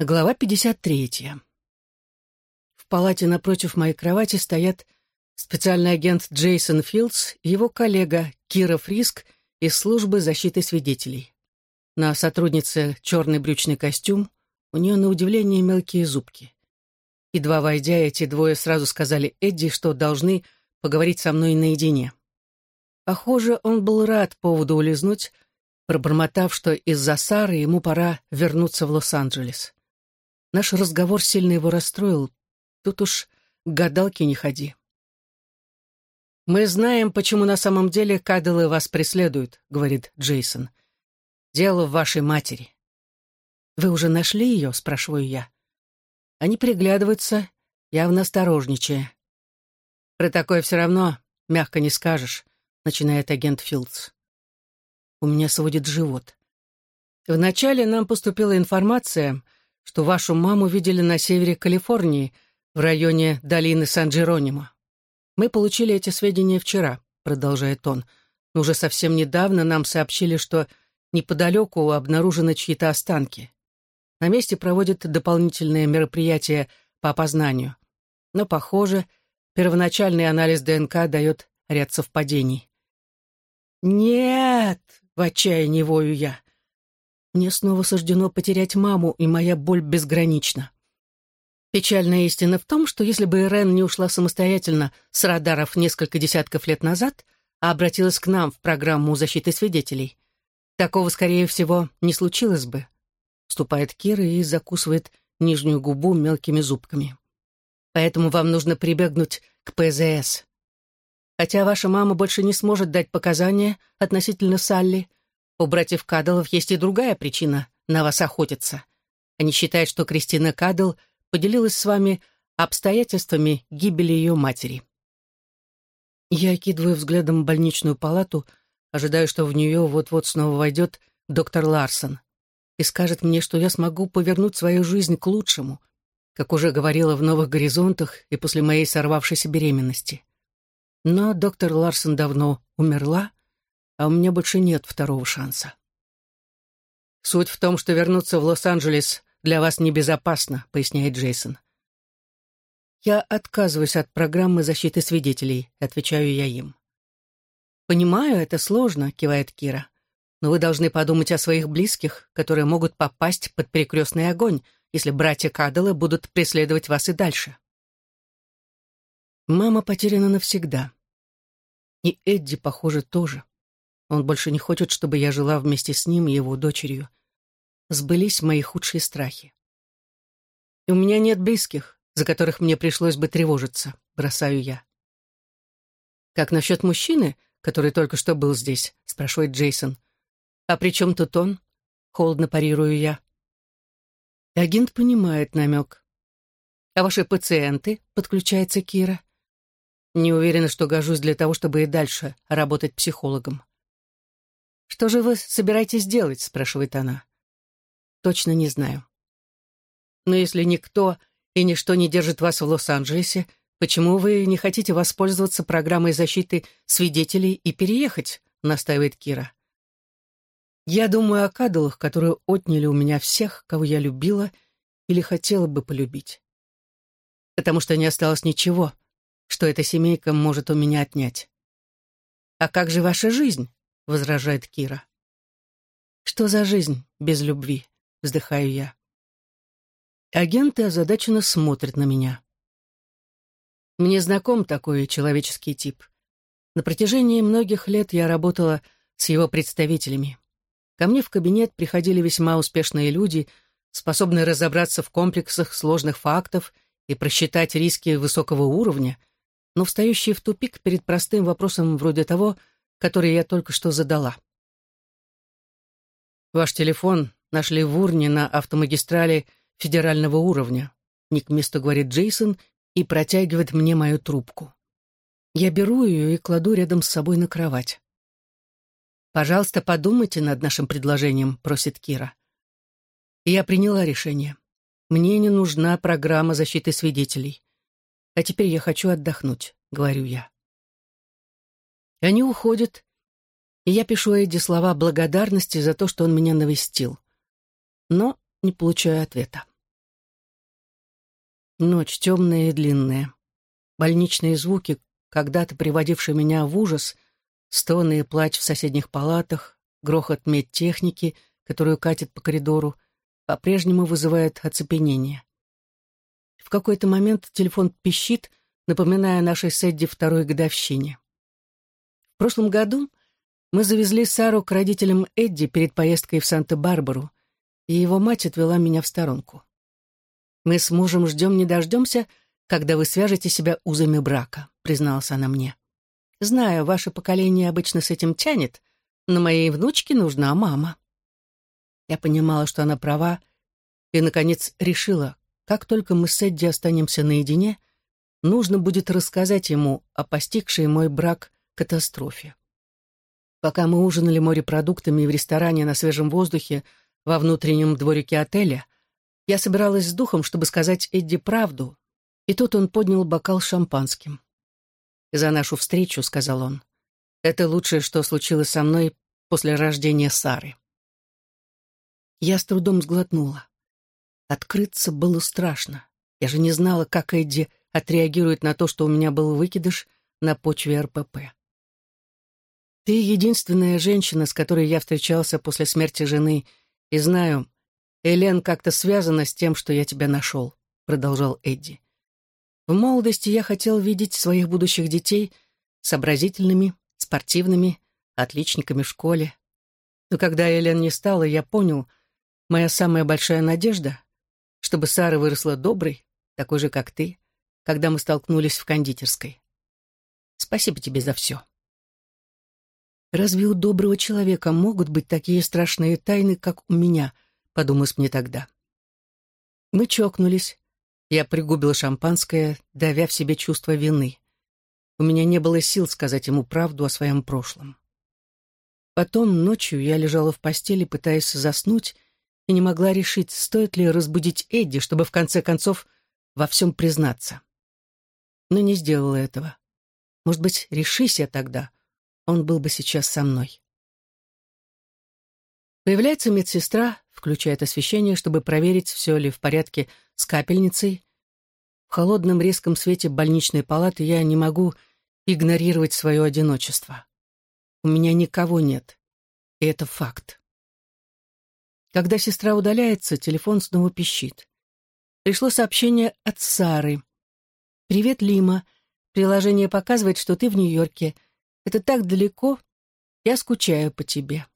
Глава 53. В палате напротив моей кровати стоят специальный агент Джейсон Филдс и его коллега Кира Фриск из службы защиты свидетелей. На сотруднице черный брючный костюм, у нее на удивление мелкие зубки. Едва войдя, эти двое сразу сказали Эдди, что должны поговорить со мной наедине. Похоже, он был рад поводу улизнуть, пробормотав, что из-за Сары ему пора вернуться в Лос-Анджелес. Наш разговор сильно его расстроил. Тут уж к гадалке не ходи. «Мы знаем, почему на самом деле кадылы вас преследуют», — говорит Джейсон. «Дело в вашей матери». «Вы уже нашли ее?» — спрашиваю я. Они приглядываются, явно осторожничая. «Про такое все равно мягко не скажешь», — начинает агент Филдс. У меня сводит живот. Вначале нам поступила информация, что вашу маму видели на севере Калифорнии, в районе долины Сан-Джеронимо. Мы получили эти сведения вчера, продолжает он, но уже совсем недавно нам сообщили, что неподалеку обнаружены чьи-то останки. На месте проводят дополнительные мероприятия по опознанию. Но, похоже, первоначальный анализ ДНК дает ряд совпадений. «Нет!» — в отчаянии вою я. Мне снова суждено потерять маму, и моя боль безгранична. Печальная истина в том, что если бы Ирен не ушла самостоятельно с радаров несколько десятков лет назад, а обратилась к нам в программу защиты свидетелей, такого, скорее всего, не случилось бы. Вступает Кира и закусывает нижнюю губу мелкими зубками. Поэтому вам нужно прибегнуть к ПЗС. Хотя ваша мама больше не сможет дать показания относительно Салли, у братьев Кадалов есть и другая причина на вас охотиться. Они считают, что Кристина Кадл поделилась с вами обстоятельствами гибели ее матери. Я окидываю взглядом больничную палату, ожидая, что в нее вот-вот снова войдет доктор Ларсон и скажет мне, что я смогу повернуть свою жизнь к лучшему, как уже говорила в «Новых горизонтах» и после моей сорвавшейся беременности. Но доктор Ларсон давно умерла, а у меня больше нет второго шанса. «Суть в том, что вернуться в Лос-Анджелес для вас небезопасно», — поясняет Джейсон. «Я отказываюсь от программы защиты свидетелей», — отвечаю я им. «Понимаю, это сложно», — кивает Кира. «Но вы должны подумать о своих близких, которые могут попасть под перекрестный огонь, если братья Каддела будут преследовать вас и дальше». Мама потеряна навсегда. И Эдди, похоже, тоже. Он больше не хочет, чтобы я жила вместе с ним и его дочерью. Сбылись мои худшие страхи. И у меня нет близких, за которых мне пришлось бы тревожиться, бросаю я. «Как насчет мужчины, который только что был здесь?» — спрашивает Джейсон. «А при чем тут он?» — холодно парирую я. Агент понимает намек. «А ваши пациенты?» — подключается Кира. «Не уверена, что гожусь для того, чтобы и дальше работать психологом». «Что же вы собираетесь делать?» — спрашивает она. «Точно не знаю». «Но если никто и ничто не держит вас в Лос-Анджелесе, почему вы не хотите воспользоваться программой защиты свидетелей и переехать?» — настаивает Кира. «Я думаю о кадалах, которые отняли у меня всех, кого я любила или хотела бы полюбить. Потому что не осталось ничего, что эта семейка может у меня отнять. А как же ваша жизнь? — возражает Кира. «Что за жизнь без любви?» — вздыхаю я. Агенты озадаченно смотрят на меня. Мне знаком такой человеческий тип. На протяжении многих лет я работала с его представителями. Ко мне в кабинет приходили весьма успешные люди, способные разобраться в комплексах сложных фактов и просчитать риски высокого уровня, но встающие в тупик перед простым вопросом вроде того — который я только что задала. Ваш телефон нашли в урне на автомагистрали федерального уровня. Не к месту говорит Джейсон и протягивает мне мою трубку. Я беру ее и кладу рядом с собой на кровать. «Пожалуйста, подумайте над нашим предложением», — просит Кира. я приняла решение. Мне не нужна программа защиты свидетелей. А теперь я хочу отдохнуть, говорю я. Они уходят, и я пишу Эдди слова благодарности за то, что он меня навестил. Но не получаю ответа. Ночь темная и длинная. Больничные звуки, когда-то приводившие меня в ужас, стоны и плач в соседних палатах, грохот медтехники, которую катит по коридору, по-прежнему вызывают оцепенение. В какой-то момент телефон пищит, напоминая нашей Сэдди второй годовщине. В прошлом году мы завезли Сару к родителям Эдди перед поездкой в Санта-Барбару, и его мать отвела меня в сторонку. «Мы с мужем ждем не дождемся, когда вы свяжете себя узами брака», — призналась она мне. «Знаю, ваше поколение обычно с этим тянет, но моей внучке нужна мама». Я понимала, что она права, и, наконец, решила, как только мы с Эдди останемся наедине, нужно будет рассказать ему о постигшей мой брак катастрофе. Пока мы ужинали морепродуктами в ресторане на свежем воздухе во внутреннем дворике отеля, я собиралась с духом, чтобы сказать Эдди правду, и тут он поднял бокал шампанским. «За нашу встречу», — сказал он. «Это лучшее, что случилось со мной после рождения Сары». Я с трудом сглотнула. Открыться было страшно. Я же не знала, как Эдди отреагирует на то, что у меня был выкидыш на почве РПП. «Ты единственная женщина, с которой я встречался после смерти жены, и знаю, Элен как-то связана с тем, что я тебя нашел», — продолжал Эдди. «В молодости я хотел видеть своих будущих детей сообразительными, спортивными, отличниками в школе. Но когда Элен не стала, я понял, моя самая большая надежда, чтобы Сара выросла доброй, такой же, как ты, когда мы столкнулись в кондитерской. Спасибо тебе за все». «Разве у доброго человека могут быть такие страшные тайны, как у меня?» подумалось мне тогда. Мы чокнулись. Я пригубила шампанское, давя в себе чувство вины. У меня не было сил сказать ему правду о своем прошлом. Потом ночью я лежала в постели, пытаясь заснуть, и не могла решить, стоит ли разбудить Эдди, чтобы в конце концов во всем признаться. Но не сделала этого. Может быть, решись я тогда, он был бы сейчас со мной. Появляется медсестра, включает освещение, чтобы проверить, все ли в порядке с капельницей. В холодном резком свете больничной палаты я не могу игнорировать свое одиночество. У меня никого нет, и это факт. Когда сестра удаляется, телефон снова пищит. Пришло сообщение от Сары. «Привет, Лима. Приложение показывает, что ты в Нью-Йорке. Это так далеко. Я скучаю по тебе».